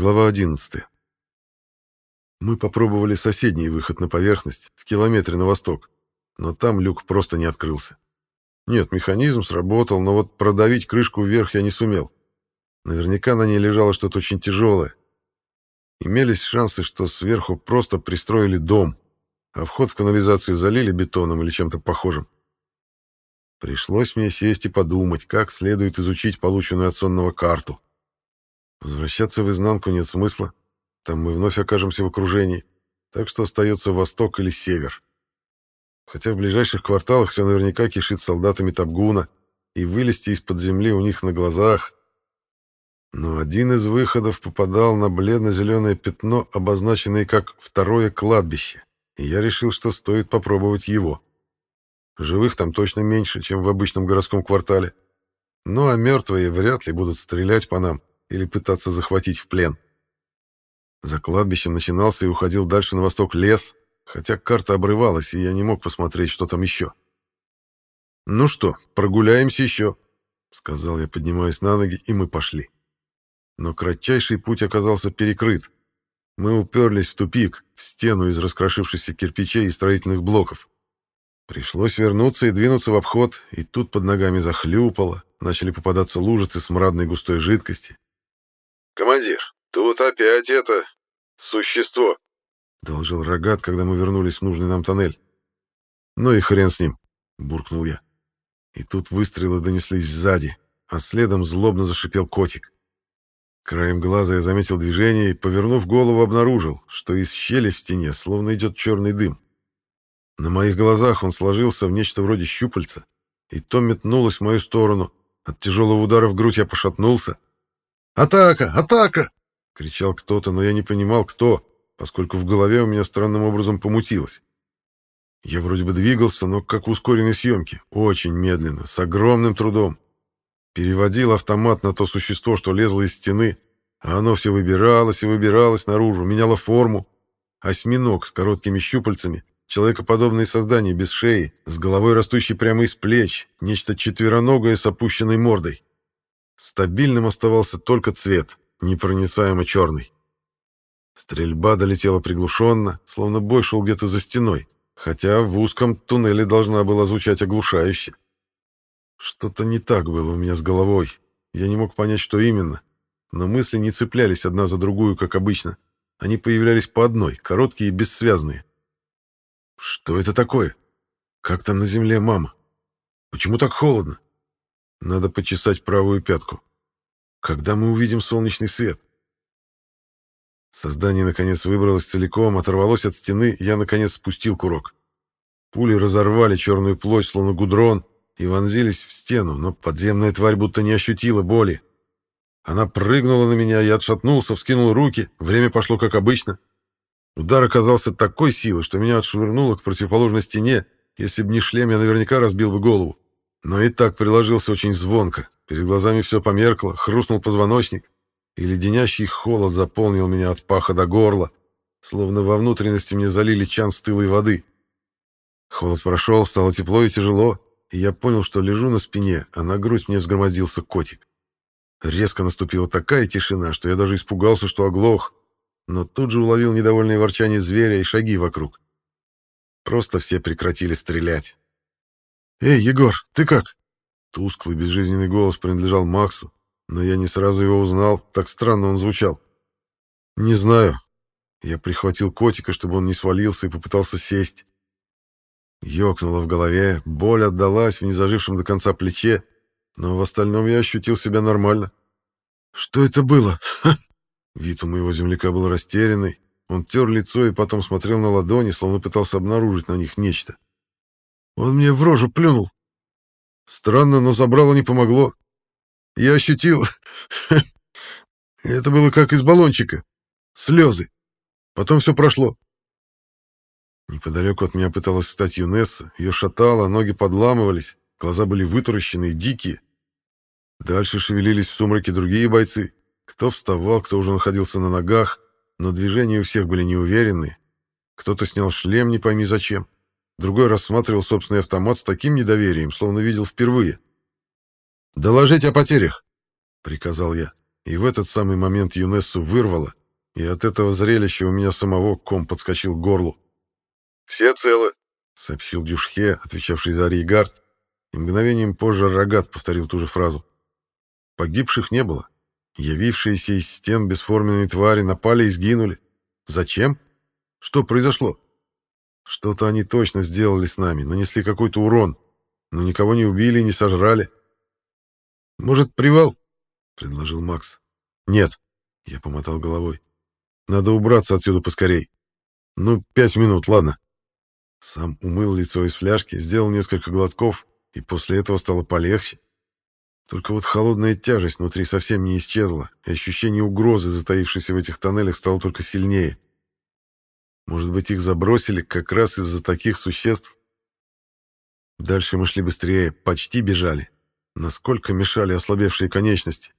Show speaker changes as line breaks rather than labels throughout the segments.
Глава 11. Мы попробовали соседний выход на поверхность, в километре на восток, но там люк просто не открылся. Нет, механизм сработал, но вот продавить крышку вверх я не сумел. Наверняка на ней лежало что-то очень тяжелое. Имелись шансы, что сверху просто пристроили дом, а вход в канализацию залили бетоном или чем-то похожим. Пришлось мне сесть и подумать, как следует изучить полученную от сонного карту. Возвращаться в изнанку нет смысла. Там мы вновь окажемся в окружении. Так что остается восток или север. Хотя в ближайших кварталах все наверняка кишит солдатами Табгуна, и вылезти из-под земли у них на глазах. Но один из выходов попадал на бледно-зеленое пятно, обозначенное как «второе кладбище», и я решил, что стоит попробовать его. Живых там точно меньше, чем в обычном городском квартале. Ну а мертвые вряд ли будут стрелять по нам или пытаться захватить в плен. За кладбищем начинался и уходил дальше на восток лес, хотя карта обрывалась, и я не мог посмотреть, что там еще. «Ну что, прогуляемся еще», — сказал я, поднимаясь на ноги, и мы пошли. Но кратчайший путь оказался перекрыт. Мы уперлись в тупик, в стену из раскрошившихся кирпичей и строительных блоков. Пришлось вернуться и двинуться в обход, и тут под ногами захлюпало, начали попадаться лужицы смрадной густой жидкости,
«Командир, тут опять это... существо», —
доложил Рогат, когда мы вернулись в нужный нам тоннель. «Ну и хрен с ним», — буркнул я. И тут выстрелы донеслись сзади, а следом злобно зашипел котик. Краем глаза я заметил движение и, повернув голову, обнаружил, что из щели в стене словно идет черный дым. На моих глазах он сложился в нечто вроде щупальца, и то метнулось в мою сторону. От тяжелого удара в грудь я пошатнулся, «Атака! Атака!» — кричал кто-то, но я не понимал, кто, поскольку в голове у меня странным образом помутилось. Я вроде бы двигался, но как в ускоренной съемке, очень медленно, с огромным трудом. Переводил автомат на то существо, что лезло из стены, а оно все выбиралось и выбиралось наружу, меняло форму. Осьминог с короткими щупальцами, человекоподобное создание без шеи, с головой растущей прямо из плеч, нечто четвероногое с опущенной мордой. Стабильным оставался только цвет, непроницаемо черный. Стрельба долетела приглушенно, словно бой шел где-то за стеной, хотя в узком туннеле должна была звучать оглушающе. Что-то не так было у меня с головой. Я не мог понять, что именно. Но мысли не цеплялись одна за другую, как обычно. Они появлялись по одной, короткие и бессвязные. Что это такое? Как там на земле мама? Почему так холодно? Надо почесать правую пятку. Когда мы увидим солнечный свет? Создание, наконец, выбралось целиком, оторвалось от стены, я, наконец, спустил курок. Пули разорвали черную плоть, словно гудрон, и вонзились в стену, но подземная тварь будто не ощутила боли. Она прыгнула на меня, я отшатнулся, вскинул руки, время пошло как обычно. Удар оказался такой силы, что меня отшвырнуло к противоположной стене, если бы не шлем, я наверняка разбил бы голову. Но и так приложился очень звонко. Перед глазами все померкло, хрустнул позвоночник, и леденящий холод заполнил меня от паха до горла, словно во внутренности мне залили чан стылой воды. Холод прошел, стало тепло и тяжело, и я понял, что лежу на спине, а на грудь мне взгромоздился котик. Резко наступила такая тишина, что я даже испугался, что оглох, но тут же уловил недовольное ворчание зверя и шаги вокруг. Просто все прекратили стрелять. «Эй, Егор, ты как?» Тусклый, безжизненный голос принадлежал Максу, но я не сразу его узнал, так странно он звучал. «Не знаю». Я прихватил котика, чтобы он не свалился, и попытался сесть. Ёкнуло в голове, боль отдалась в незажившем до конца плече, но в остальном я ощутил себя нормально. «Что это было?» Вид у моего земляка был растерянный. Он тер лицо и потом смотрел на ладони, словно пытался обнаружить на них нечто. Он мне в рожу плюнул. Странно, но забрало не помогло. Я ощутил... Это было как из баллончика. Слезы. Потом все прошло. Неподалеку от меня пыталась встать Юнесса. Ее шатало, ноги подламывались, глаза были вытаращены и дикие. Дальше шевелились в сумраке другие бойцы. Кто вставал, кто уже находился на ногах, но движения у всех были неуверенные. Кто-то снял шлем, не пойми зачем. Другой рассматривал собственный автомат с таким недоверием, словно видел впервые. «Доложить о потерях», — приказал я. и в этот самый момент Юнессу вырвало, и от этого зрелища у меня самого ком подскочил к горлу.
«Все целы», —
сообщил Дюшхе, отвечавший за Аригард, и мгновением позже Рогат повторил ту же фразу. Погибших не было. Явившиеся из стен бесформенные твари напали и сгинули. Зачем? Что произошло? Что-то они точно сделали с нами, нанесли какой-то урон, но никого не убили и не сожрали. «Может, привал?» — предложил Макс. «Нет», — я помотал головой. «Надо убраться отсюда поскорей. Ну, пять минут, ладно». Сам умыл лицо из фляжки, сделал несколько глотков, и после этого стало полегче. Только вот холодная тяжесть внутри совсем не исчезла, и ощущение угрозы, затаившейся в этих тоннелях, стало только сильнее. Может быть, их забросили как раз из-за таких существ? Дальше мы шли быстрее, почти бежали. Насколько мешали ослабевшие конечности.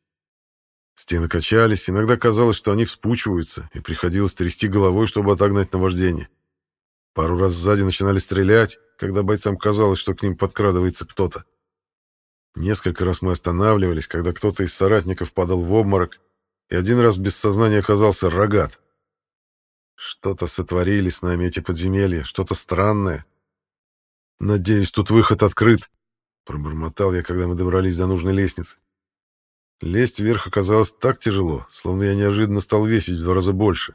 Стены качались, иногда казалось, что они вспучиваются, и приходилось трясти головой, чтобы отогнать наваждение. Пару раз сзади начинали стрелять, когда бойцам казалось, что к ним подкрадывается кто-то. Несколько раз мы останавливались, когда кто-то из соратников падал в обморок, и один раз без сознания оказался рогат. Что-то сотворили с нами эти подземелья, что-то странное. «Надеюсь, тут выход открыт», — пробормотал я, когда мы добрались до нужной лестницы. Лезть вверх оказалось так тяжело, словно я неожиданно стал весить в два раза больше.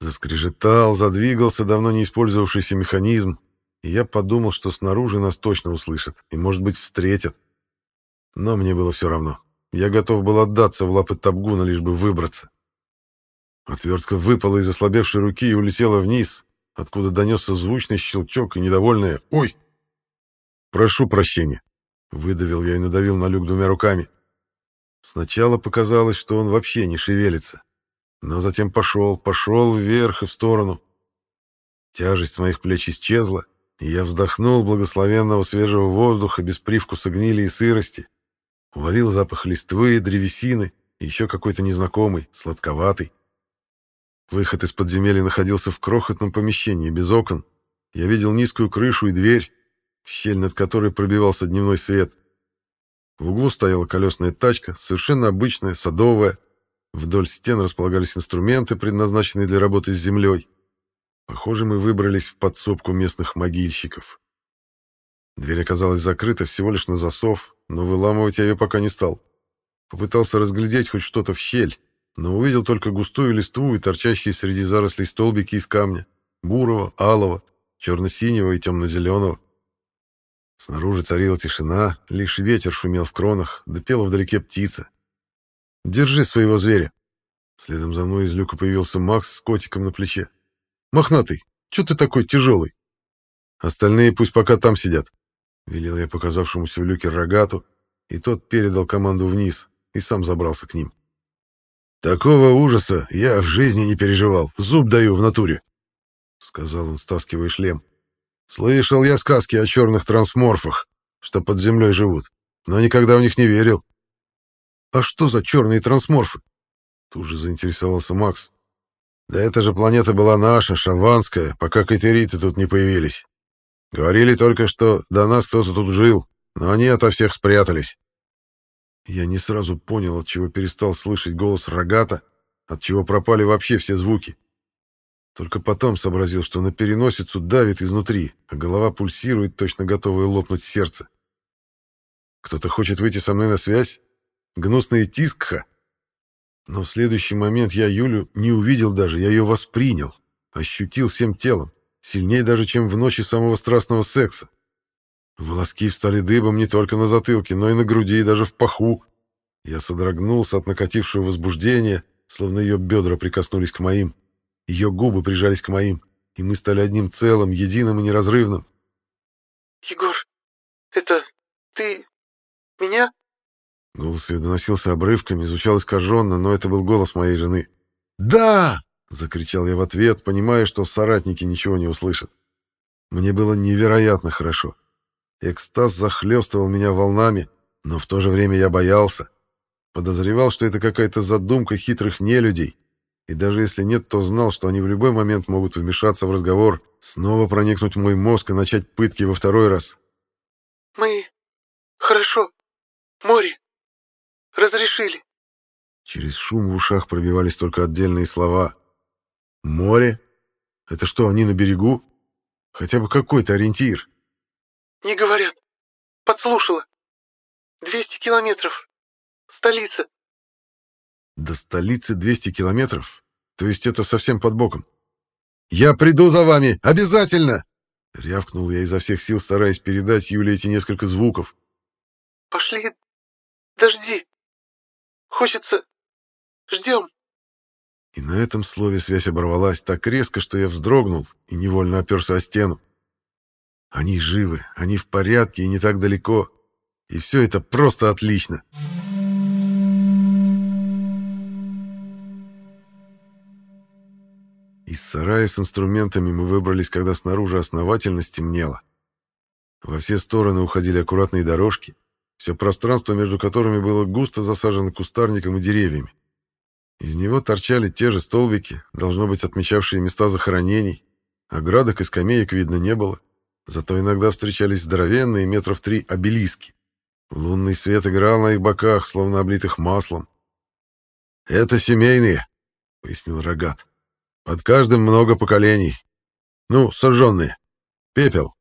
Заскрежетал, задвигался давно не использовавшийся механизм, и я подумал, что снаружи нас точно услышат и, может быть, встретят. Но мне было все равно. Я готов был отдаться в лапы Табгуна, лишь бы выбраться. Отвертка выпала из ослабевшей руки и улетела вниз, откуда донесся звучный щелчок и недовольное «Ой!» «Прошу прощения», — выдавил я и надавил на люк двумя руками. Сначала показалось, что он вообще не шевелится, но затем пошел, пошел вверх и в сторону. Тяжесть с моих плеч исчезла, и я вздохнул благословенного свежего воздуха без привкуса гнили и сырости, уловил запах листвы, древесины и еще какой-то незнакомый, сладковатый. Выход из подземелья находился в крохотном помещении, без окон. Я видел низкую крышу и дверь, в щель над которой пробивался дневной свет. В углу стояла колесная тачка, совершенно обычная, садовая. Вдоль стен располагались инструменты, предназначенные для работы с землей. Похоже, мы выбрались в подсобку местных могильщиков. Дверь оказалась закрыта всего лишь на засов, но выламывать я ее пока не стал. Попытался разглядеть хоть что-то в щель, но увидел только густую листву и торчащие среди зарослей столбики из камня, бурого, алого, черно-синего и темно-зеленого. Снаружи царила тишина, лишь ветер шумел в кронах, да пела вдалеке птица. «Держи своего зверя!» Следом за мной из люка появился Макс с котиком на плече. Мохнатый, что ты такой тяжелый? Остальные пусть пока там сидят. Велел я показавшемуся в люке рогату, и тот передал команду вниз и сам забрался к ним. Такого ужаса я в жизни не переживал, зуб даю в натуре, сказал он, стаскивая шлем. Слышал я сказки о черных трансморфах, что под землей живут, но никогда в них не верил. А что за черные трансморфы? Тут же заинтересовался Макс, да эта же планета была наша, шаванская, пока катериты тут не появились. Говорили только, что до нас кто-то тут жил, но они ото всех спрятались. Я не сразу понял, от чего перестал слышать голос рогата, от чего пропали вообще все звуки. Только потом сообразил, что на переносицу давит изнутри, а голова пульсирует, точно готовая лопнуть сердце. Кто-то хочет выйти со мной на связь? Гнусный тискха? Но в следующий момент я Юлю не увидел даже, я ее воспринял, ощутил всем телом, сильнее даже, чем в ночи самого страстного секса. Волоски встали дыбом не только на затылке, но и на груди, и даже в паху. Я содрогнулся от накатившего возбуждения, словно ее бедра прикоснулись к моим. Ее губы прижались к моим, и мы стали одним целым, единым и неразрывным.
«Егор, это ты меня?»
Голос ее доносился обрывками, звучал искаженно, но это был голос моей жены. «Да!» — закричал я в ответ, понимая, что соратники ничего не услышат. Мне было невероятно хорошо. Экстаз захлестывал меня волнами, но в то же время я боялся. Подозревал, что это какая-то задумка хитрых нелюдей, и даже если нет, то знал, что они в любой момент могут вмешаться в разговор, снова проникнуть в мой мозг и начать пытки во второй раз.
«Мы... хорошо. Море. Разрешили.
Через шум в ушах пробивались только отдельные слова. «Море? Это что, они на берегу? Хотя бы какой-то ориентир».
«Не говорят. Подслушала. 200 километров. Столица».
«До столицы 200 километров? То есть это совсем под боком?» «Я приду за вами! Обязательно!» Рявкнул я изо всех сил, стараясь передать Юле эти несколько звуков.
«Пошли. Дожди. Хочется. Ждем».
И на этом слове связь оборвалась так резко, что я вздрогнул и невольно оперся о стену. Они живы, они в порядке и не так далеко. И все это просто отлично. Из сарая с инструментами мы выбрались, когда снаружи основательно стемнело. Во все стороны уходили аккуратные дорожки, все пространство между которыми было густо засажено кустарником и деревьями. Из него торчали те же столбики, должно быть, отмечавшие места захоронений. Оградок и скамеек видно не было, зато иногда встречались здоровенные метров три обелиски. Лунный свет играл на их боках, словно облитых маслом. «Это семейные», — пояснил Рогат. Под каждым много поколений. Ну, сожженные. Пепел.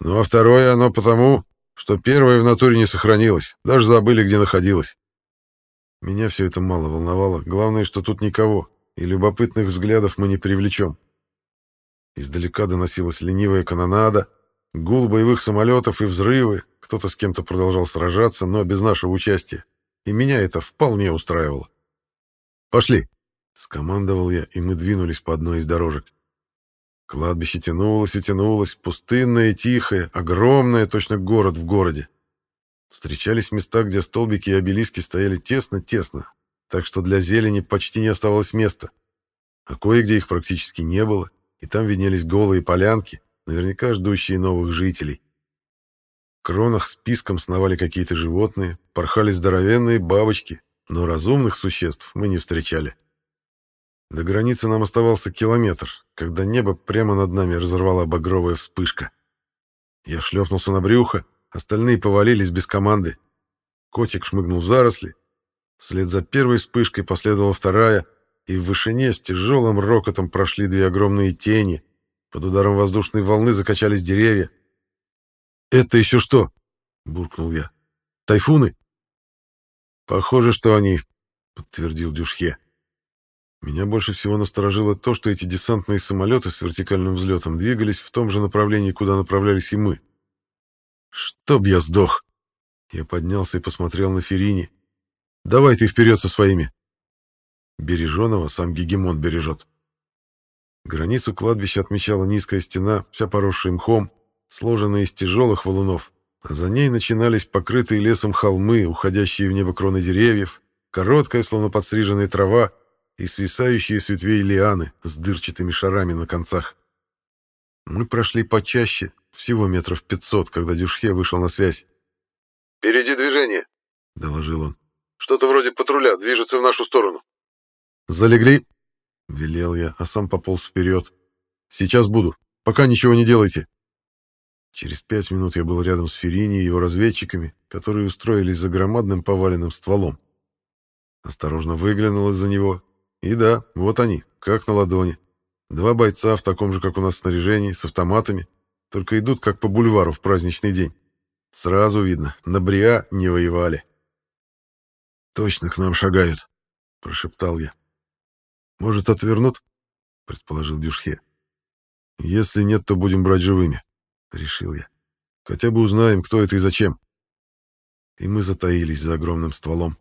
Ну, а второе оно потому, что первое в натуре не сохранилось. Даже забыли, где находилось. Меня все это мало волновало. Главное, что тут никого, и любопытных взглядов мы не привлечем. Издалека доносилась ленивая канонада, гул боевых самолетов и взрывы. Кто-то с кем-то продолжал сражаться, но без нашего участия. И меня это вполне устраивало. «Пошли!» Скомандовал я, и мы двинулись по одной из дорожек. Кладбище тянулось и тянулось, пустынное, тихое, огромное, точно город в городе. Встречались места, где столбики и обелиски стояли тесно-тесно, так что для зелени почти не оставалось места. А кое-где их практически не было, и там виднелись голые полянки, наверняка ждущие новых жителей. В кронах списком сновали какие-то животные, порхали здоровенные бабочки, но разумных существ мы не встречали. До границы нам оставался километр, когда небо прямо над нами разорвала багровая вспышка. Я шлепнулся на брюхо, остальные повалились без команды. Котик шмыгнул заросли. Вслед за первой вспышкой последовала вторая, и в вышине с тяжелым рокотом прошли две огромные тени. Под ударом воздушной волны закачались деревья. «Это еще что?» — буркнул я. «Тайфуны?» «Похоже, что они», — подтвердил Дюшхе. Меня больше всего насторожило то, что эти десантные самолеты с вертикальным взлетом двигались в том же направлении, куда направлялись и мы. «Чтоб я сдох!» Я поднялся и посмотрел на Ферини. «Давай ты вперед со своими!» Береженого сам Гегемон бережет. Границу кладбища отмечала низкая стена, вся поросшая мхом, сложенная из тяжелых валунов, а за ней начинались покрытые лесом холмы, уходящие в небо кроны деревьев, короткая, словно подстриженная трава, и свисающие с ветвей лианы с дырчатыми шарами на концах. Мы прошли почаще, всего метров пятьсот, когда Дюшхе вышел на связь.
«Впереди движение», —
доложил он.
«Что-то вроде патруля, движется в нашу сторону».
«Залегли?» — велел я, а сам пополз вперед. «Сейчас буду. Пока ничего не делайте». Через пять минут я был рядом с Ферини и его разведчиками, которые устроились за громадным поваленным стволом. Осторожно выглянул из-за него и да, вот они, как на ладони. Два бойца в таком же, как у нас, снаряжении, с автоматами, только идут как по бульвару в праздничный день. Сразу видно, на Бриа не воевали. «Точно к нам шагают», — прошептал я. «Может, отвернут?» — предположил Дюшхе. «Если нет, то будем брать живыми», — решил я. «Хотя бы узнаем, кто это и зачем». И мы затаились за огромным стволом.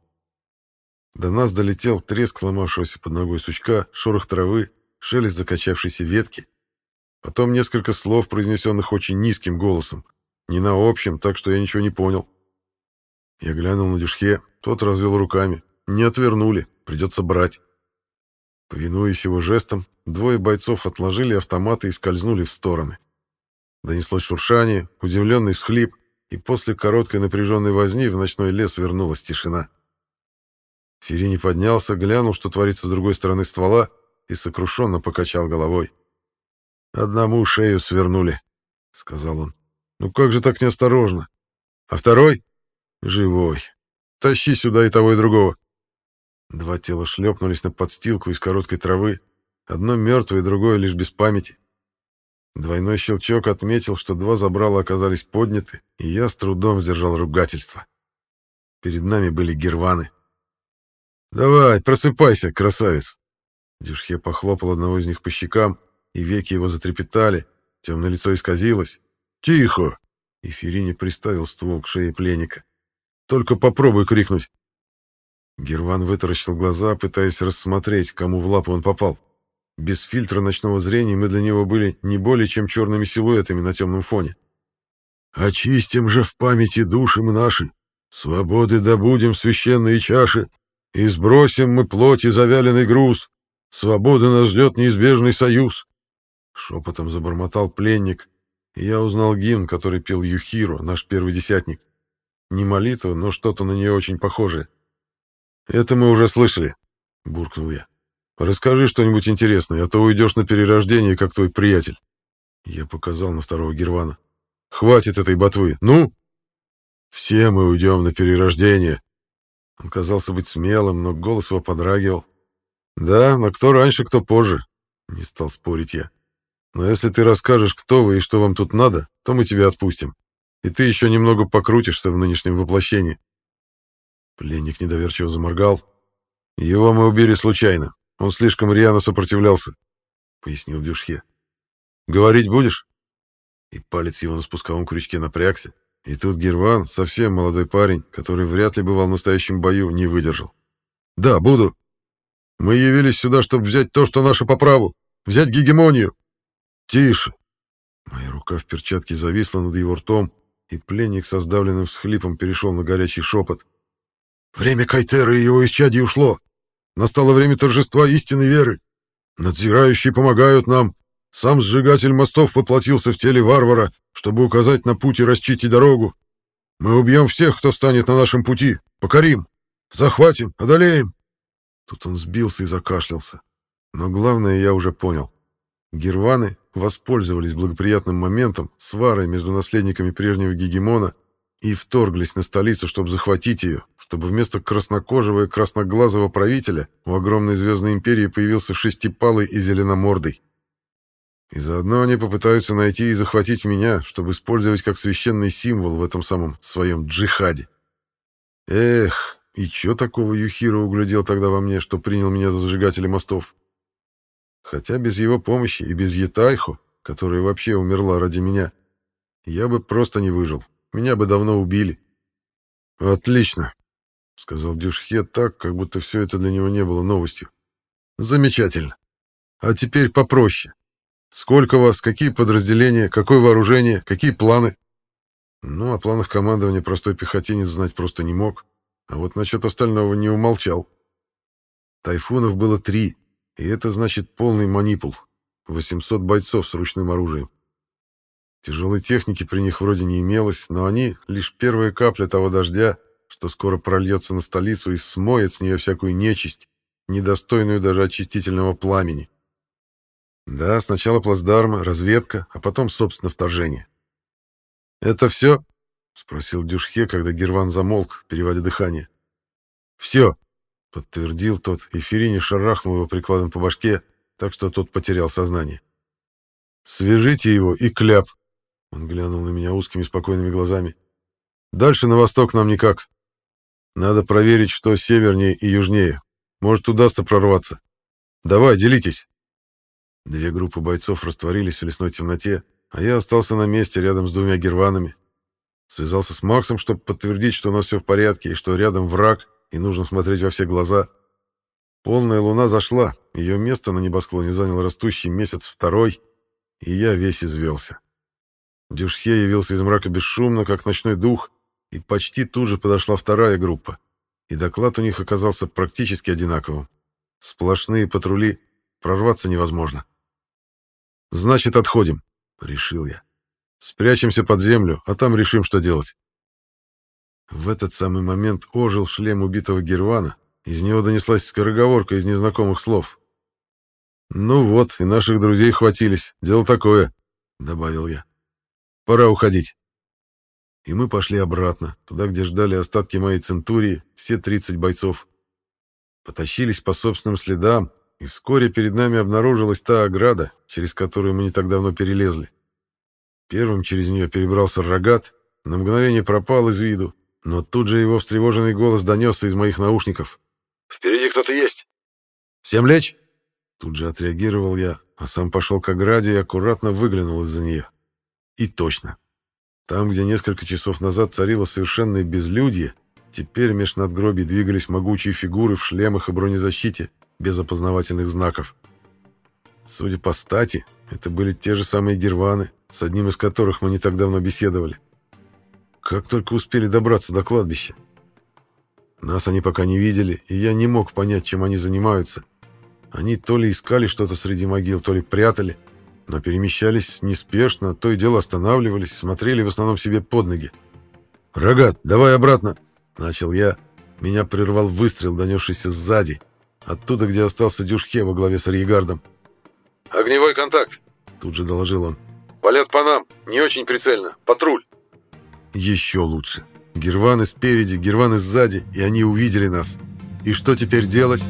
До нас долетел треск ломавшегося под ногой сучка, шорох травы, шелест закачавшейся ветки. Потом несколько слов, произнесенных очень низким голосом. Не на общем, так что я ничего не понял. Я глянул на Дюшхе, тот развел руками. Не отвернули, придется брать. Повинуясь его жестам, двое бойцов отложили автоматы и скользнули в стороны. Донеслось шуршание, удивленный всхлип, и после короткой напряженной возни в ночной лес вернулась тишина. Ферини поднялся, глянул, что творится с другой стороны ствола, и сокрушенно покачал головой. «Одному шею свернули», — сказал он. «Ну как же так неосторожно? А второй? Живой. Тащи сюда и того, и другого». Два тела шлепнулись на подстилку из короткой травы, одно мертвое, другое лишь без памяти. Двойной щелчок отметил, что два забрала оказались подняты, и я с трудом сдержал ругательство. Перед нами были герваны. «Давай, просыпайся, красавец!» Дюшхе похлопал одного из них по щекам, и веки его затрепетали, темное лицо исказилось. «Тихо!» И Ферини приставил ствол к шее пленника. «Только попробуй крикнуть!» Герван вытаращил глаза, пытаясь рассмотреть, кому в лапу он попал. Без фильтра ночного зрения мы для него были не более чем черными силуэтами на темном фоне. «Очистим же в памяти души мы наши, свободы добудем священные чаши, и сбросим мы плоть и завяленный груз, свободы нас ждет неизбежный союз». Шепотом забормотал пленник, и я узнал гимн, который пел Юхиро, наш первый десятник. Не молитва, но что-то на нее очень похожее. «Это мы уже слышали», — буркнул я. Расскажи что-нибудь интересное, а то уйдешь на перерождение, как твой приятель. Я показал на второго Гервана. Хватит этой ботвы. Ну? Все мы уйдем на перерождение. Он казался быть смелым, но голос его подрагивал. Да, но кто раньше, кто позже. Не стал спорить я. Но если ты расскажешь, кто вы и что вам тут надо, то мы тебя отпустим. И ты еще немного покрутишься в нынешнем воплощении. Пленник недоверчиво заморгал. Его мы убили случайно. Он слишком рьяно сопротивлялся, — пояснил Дюшхе. — Говорить будешь? И палец его на спусковом крючке напрягся. И тут Герван, совсем молодой парень, который вряд ли бывал в настоящем бою, не выдержал. — Да, буду. Мы явились сюда, чтобы взять то, что наше по праву. Взять гегемонию. Тише. Моя рука в перчатке зависла над его ртом, и пленник со сдавленным всхлипом перешел на горячий шепот. Время Кайтера и его исчадий ушло. Настало время торжества истинной веры. Надзирающие помогают нам. Сам сжигатель мостов воплотился в теле варвара, чтобы указать на путь и расчистить дорогу. Мы убьем всех, кто встанет на нашем пути. Покорим. Захватим, одолеем. Тут он сбился и закашлялся. Но главное я уже понял. Герваны воспользовались благоприятным моментом, сварой между наследниками прежнего гегемона, и вторглись на столицу, чтобы захватить ее, чтобы вместо краснокожего и красноглазого правителя у огромной звездной империи появился шестипалый и зеленомордый. И заодно они попытаются найти и захватить меня, чтобы использовать как священный символ в этом самом своем джихаде. Эх, и чё такого Юхиро углядел тогда во мне, что принял меня за зажигателя мостов? Хотя без его помощи и без Етайхо, которая вообще умерла ради меня, я бы просто не выжил. Меня бы давно убили. Отлично сказал Дюшхе так, как будто все это для него не было новостью. Замечательно. А теперь попроще. Сколько вас, какие подразделения, какое вооружение, какие планы? Ну, о планах командования простой пехотинец знать просто не мог, а вот насчет остального не умолчал. Тайфунов было три, и это значит полный манипул. 800 бойцов с ручным оружием. Тяжелой техники при них вроде не имелось, но они — лишь первая капля того дождя, что скоро прольется на столицу и смоет с нее всякую нечисть, недостойную даже очистительного пламени. Да, сначала плацдарм, разведка, а потом, собственно, вторжение. «Это все?» — спросил Дюшхе, когда Герван замолк, переводя дыхание. «Все», — подтвердил тот, и Ферини шарахнул его прикладом по башке, так что тот потерял сознание. «Свяжите его и кляп!» Он глянул на меня узкими спокойными глазами. «Дальше на восток нам никак. Надо проверить, что севернее и южнее. Может, удастся прорваться. Давай, делитесь. Две группы бойцов растворились в лесной темноте, а я остался на месте рядом с двумя герванами. Связался с Максом, чтобы подтвердить, что у нас все в порядке и что рядом враг, и нужно смотреть во все глаза. Полная луна зашла, ее место на небосклоне занял растущий месяц второй, и я весь извелся. Дюшхе явился из мрака бесшумно, как ночной дух, и почти тут же подошла вторая группа, и доклад у них оказался практически одинаковым. Сплошные патрули, прорваться невозможно. «Значит, отходим», — решил я. «Спрячемся под землю, а там решим, что делать». В этот самый момент ожил шлем убитого Гервана, из него донеслась скороговорка из незнакомых слов. «Ну вот, и наших друзей хватились, дело такое», — добавил я. «Пора уходить» и мы пошли обратно, туда, где ждали остатки моей центурии, все 30 бойцов. Потащились по собственным следам, и вскоре перед нами обнаружилась та ограда, через которую мы не так давно перелезли. Первым через нее перебрался рогат, на мгновение пропал из виду, но тут же его встревоженный голос донесся из моих наушников.
«Впереди кто-то есть!»
«Всем лечь?» Тут же отреагировал я, а сам пошел к ограде и аккуратно выглянул из-за нее. И точно. Там, где несколько часов назад царило совершенное безлюдье, теперь меж надгробий двигались могучие фигуры в шлемах и бронезащите, без опознавательных знаков. Судя по стати, это были те же самые герваны, с одним из которых мы не так давно беседовали. Как только успели добраться до кладбища. Нас они пока не видели, и я не мог понять, чем они занимаются. Они то ли искали что-то среди могил, то ли прятали, но перемещались неспешно, то и дело останавливались, смотрели в основном себе под ноги. «Рогат, давай обратно!» — начал я. Меня прервал выстрел, донесшийся сзади, оттуда, где остался Дюшке во главе с Арьегардом.
«Огневой контакт!»
— тут же доложил он.
«Палят по нам, не очень прицельно. Патруль!»
Еще лучше. Герваны спереди, герваны сзади, и они увидели нас. И что теперь делать?